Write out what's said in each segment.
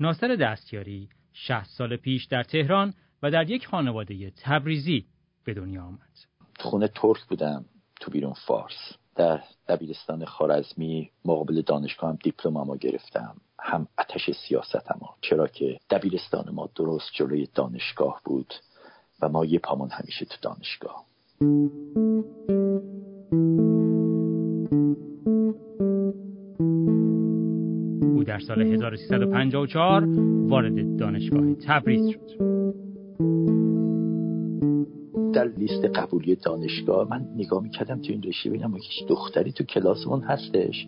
ناصر دستیاری 60 سال پیش در تهران و در یک خانواده تبریزی به دنیا آمد. خونه ترک بودم تو بیرون فارس. در دبیرستان خارزمی مقابل دانشگاه هم دیپلممو گرفتم. هم اتش سیاستم چرا که دبیرستان ما درست جلوی دانشگاه بود و ما یه پامون همیشه تو دانشگاه. در سال 1354 وارد دانشگاه تبریز شد. در لیست قبولی دانشگاه من نگاه می‌کردم تو این رشته ببینم هیچ دختری تو کلاسمون هستش.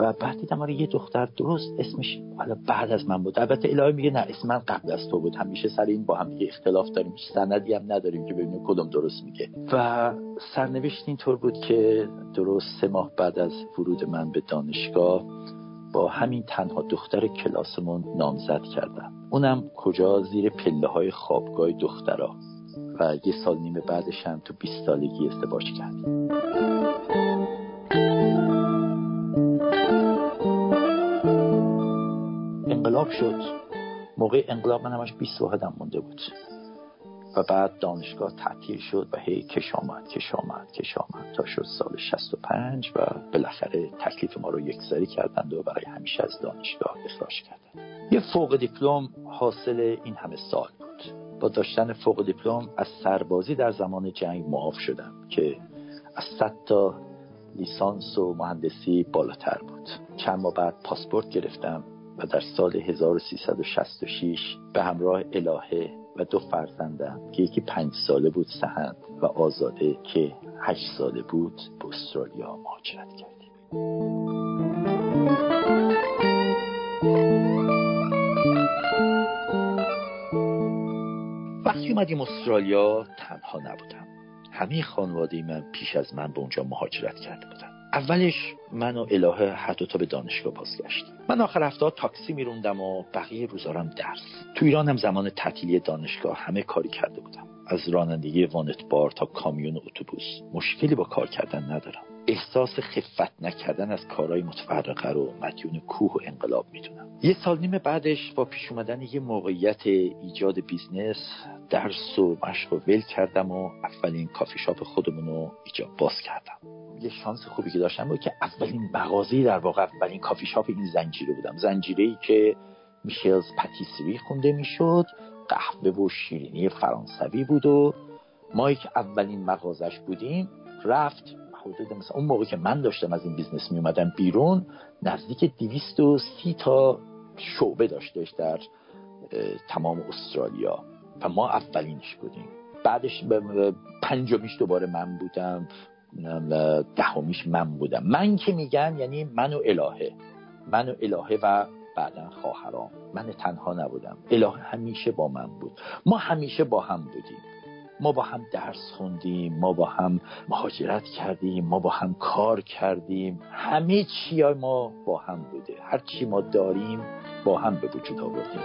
و بعد دیدم آره یه دختر درست اسمش حالا بعد از من بود. البته الهی میگه نه اسم من قبل از تو بود. همیشه سر این با هم دیگه اختلاف داریم. سندی هم نداریم که ببینیم کدوم درست میگه. و سرنوشت اینطور بود که درست سه ماه بعد از ورود من به دانشگاه با همین تنها دختر کلاسمون نامزد کردم. اونم کجا زیر پله های خوابگاه دخترها و یه سال نیمه بعدش هم تو 20 سالگی ازدواج کردیم. انقلاب شد. موقع انقلاب من همش 20 واحدم مونده بود. و بعد دانشگاه تعطیل شد و هی کش آمد کش آمد کش آمد تا شد سال 65 و بالاخره تکلیف ما رو یکسری کردند و برای همیشه از دانشگاه اخراج کردند. یه فوق دیپلم حاصل این همه سال بود. با داشتن فوق دیپلم از سربازی در زمان جنگ معاف شدم که از صد تا لیسانس و مهندسی بالاتر بود. چند ماه بعد پاسپورت گرفتم و در سال 1366 به همراه الهه و دو فرزندم که یکی پنج ساله بود سهند و آزاده که هشت ساله بود به استرالیا مهاجرت کردیم وقتی اومدیم استرالیا تنها نبودم. همه خانواده من پیش از من به اونجا مهاجرت کرده بودن. اولش من و الهه هر تا به دانشگاه گشتیم من آخر هفته تاکسی میروندم و بقیه روزارم درس. تو ایران هم زمان تعطیلی دانشگاه همه کاری کرده بودم. از رانندگی وانت بار تا کامیون اتوبوس. مشکلی با کار کردن ندارم. احساس خفت نکردن از کارهای متفرقه رو مدیون کوه و انقلاب می‌دونم. یه سال نیمه بعدش با پیش اومدن یه موقعیت ایجاد business درس و مشق و ول کردم و اولین کافی شاپ خودمون رو ایجاد باز کردم. یه شانس خوبی که داشتم بود که اولین مغازه در واقع اولین کافی شاپ این زنجیره بودم. زنجیره ای که Michel's Patisserie خونده می‌شد قهوه و شیرینی فرانسوی بود و ما که اولین مغازش بودیم رفت حدود مثلا اون موقع که من داشتم از این business می اومدم بیرون نزدیک سی تا شعبه داشتش در تمام استرالیا و ما اولینش بودیم. بعدش پنجمیش دوباره من بودم دهمیش من بودم. من که میگم یعنی من و الهه. من و الهه و بعدا خواهرام. من تنها نبودم. الهه همیشه با من بود. ما همیشه با هم بودیم. ما با هم درس خوندیم ما با هم مهاجرت کردیم ما با هم کار کردیم. همه چی ما با هم بوده. هر چی ما داریم با هم به وجود آوردیم.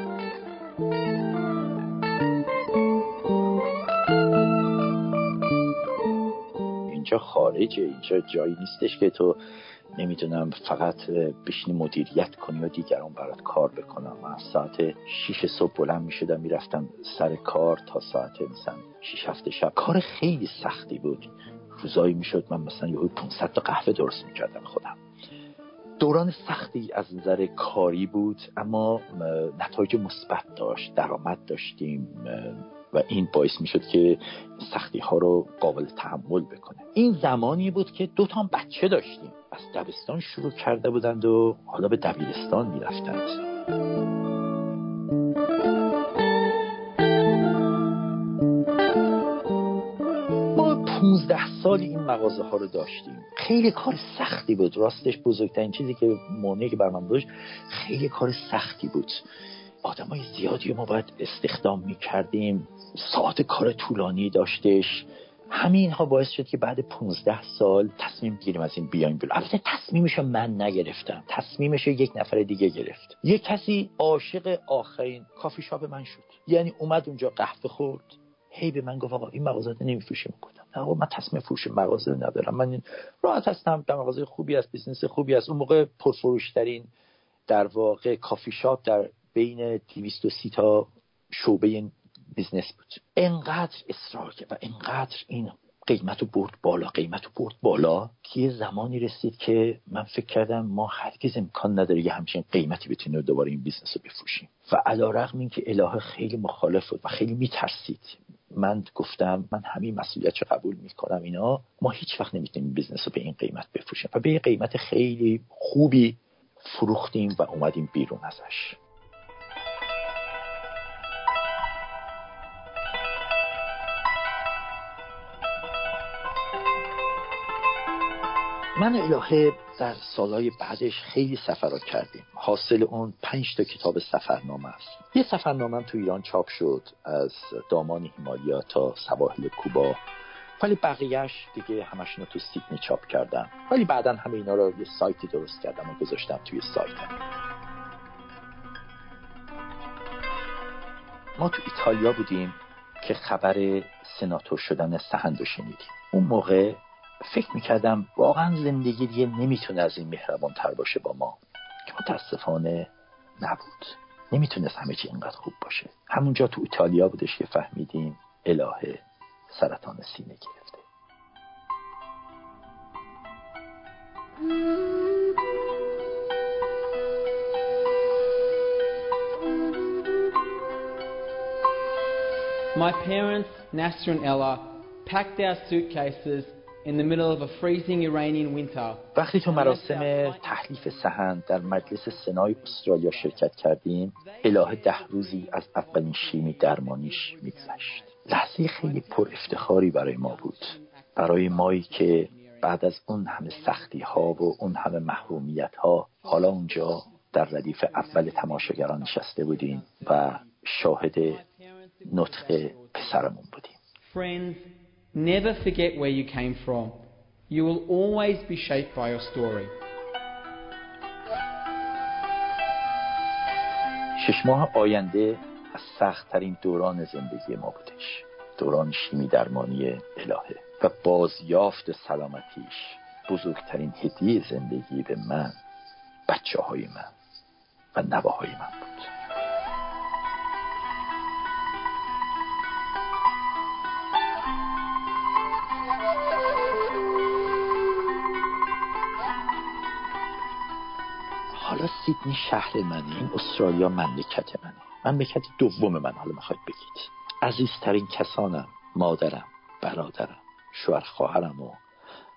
اینجا خارجه اینجا جایی نیستش که تو نمی‌دونم فقط بشینی مدیریت کنی و دیگران برات کار بکنم من ساعت 6 صبح بلند می‌شدم می‌رفتم سر کار تا ساعت مثلا 6 هفته شب. کار خیلی سختی بود. روزایی می‌شد من مثلا یه 500 تا قهوه درست می‌کردم خودم. دوران سختی از نظر کاری بود اما نتایج مثبت داشت درآمد داشتیم. و این باعث می‌شد که سختی ها رو قابل تحمل بکنه. این زمانی بود که دو تا بچه داشتیم. از دبستان شروع کرده بودند و حالا به دبیرستان می‌رفتند. ما 15 سال این مغازه ها رو داشتیم. خیلی کار سختی بود. راستش بزرگترین چیزی که مونی که بر من داشت خیلی کار سختی بود. آدمای زیادی ما باید استخدام می‌کردیم. ساعت کار طولانی داشتش. همین ها باعث شد که بعد 15 سال تصمیم گیریم از این بیایم بلو البته تصمیمشو من نگرفتم. تصمیمشو یک نفر دیگه گرفت. یک کسی عاشق آخرین کافی شاپ من شد. یعنی اومد اونجا قهوه خورد. هی به من گفت آقا این مغازه نمیفروشی گفتم آقا من تصمیم فروش مغازه ندارم. من راحت هستم. در مغازه خوبی است business خوبی است اون موقع پرفروشترین در واقع کافی شاپ در بین 230 تا شعبه business بود. انقدر اصرار کرد و انقدر این قیمت رو برد بالا قیمت رو برد بالا که یه زمانی رسید که من فکر کردم ما هرگز امکان نداره یه همچین قیمتی بتونیم دوباره این business رو بفروشیم. و علی‌رغم این که الهه خیلی مخالف بود و خیلی میترسید. من گفتم من همین مسئولیت رو قبول می‌کنم اینا. ما هیچ وقت نمی‌تونیم business رو به این قیمت بفروشیم. و به قیمت خیلی خوبی فروختیم و اومدیم بیرون ازش. من الهه در سالهای بعدش خیلی سفر کردیم. حاصل اون پنج تا کتاب سفرنامه است. یه سفرنامه تو ایران چاپ شد از دامان هیمالیا تا سواحل کوبا. ولی بقیهش دیگه همشون رو تو سیدنی چاپ کردم ولی بعدا همه اینا رو یه سایتی درست کردم و گذاشتم توی سایتم ما تو ایتالیا بودیم که خبر سناتور شدن سهند رو شنیدیم. اون موقع فکر می‌کردم واقعا زندگی دیگه نمی‌تونه از این مهربان تر باشه با ما. که متاسفانه نبود. نمی‌تونست همه چی اینقدر خوب باشه. همونجا تو ایتالیا بودش که فهمیدیم الهه سرطان سینه گرفته. My parents, Nasser and Ella, packed our suitcases in the middle of a freezing Iranian winter. وقتی تو مراسم تحلیف سهند در مجلس سنای استرالیا شرکت کردیم الهه ده روزی از اولین شیمی درمانیش میگذشت. لحظه خیلی پر افتخاری برای ما بود. برای مایی که بعد از اون همه سختی ها و اون همه محرومیت ها حالا اونجا در ردیف اول تماشاگران نشسته بودیم و شاهد نطق پسرمون بودیم. Friends, never forget where you came from. You will always be shaped by your story. شش ماه آینده از سختترین دوران زندگی ما بودش دوران شیمی درمانی الهه و بازیافت سلامتیش بزرگترین هدیه زندگی به من بچه های من و نواهای من حالا سیدنی شهر منه این استرالیا مملکت منه مملکت دوم من حالا می‌خواید بگید. عزیزترین کسانم مادرم برادرم شوهر خواهرم و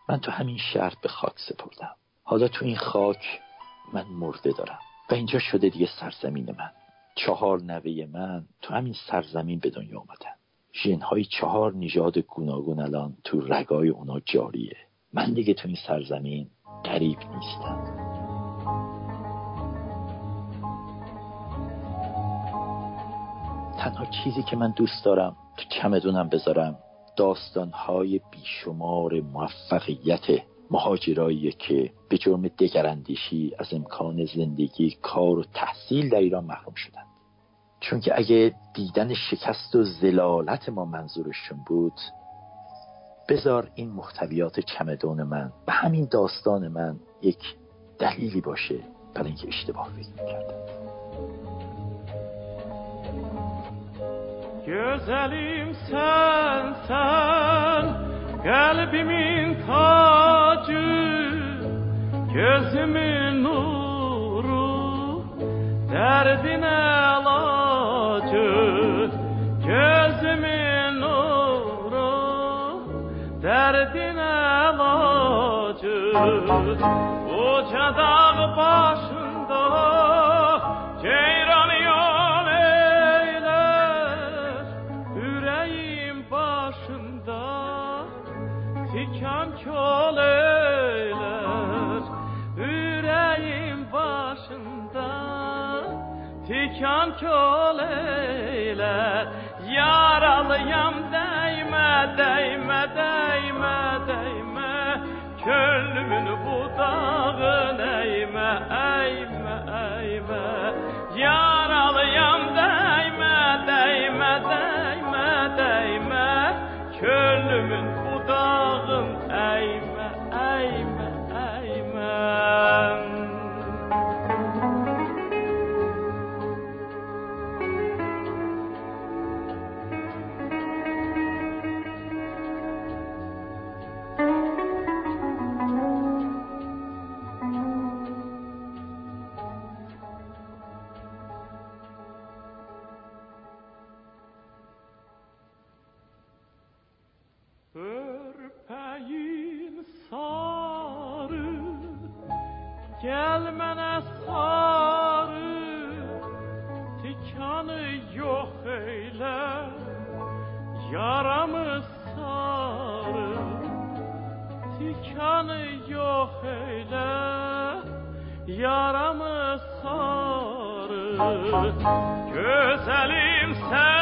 من تو همین شهر به خاک سپردم. حالا تو این خاک من مرده دارم. و اینجا شده دیگه سرزمین من. چهار نوه من تو همین سرزمین به دنیا آمدن ژنهای چهار نژاد گوناگون الان تو رگای اونا جاریه. من دیگه تو این سرزمین غریب نیستم. تنها چیزی که من دوست دارم تو چمدونم بذارم داستانهای بیشمار موفقیت مهاجرایی که به جرم دگراندیشی از امکان زندگی کار و تحصیل در ایران محروم شدند. چون که اگه دیدن شکست و زلالت ما منظورشون بود بذار این محتویات چمدون من به همین داستان من یک دلیلی باشه برای اینکه اشتباه فکر می‌کردم. Güzelim sen sen kalbimin tacı gözümün nuru derdin elacı gözümün nuru derdin elacı Uca dağ başında Gel mənə sarı tikanı yox elə. Yaramı sarı tikanı yox elə. Yaramı sarı gözəlim sən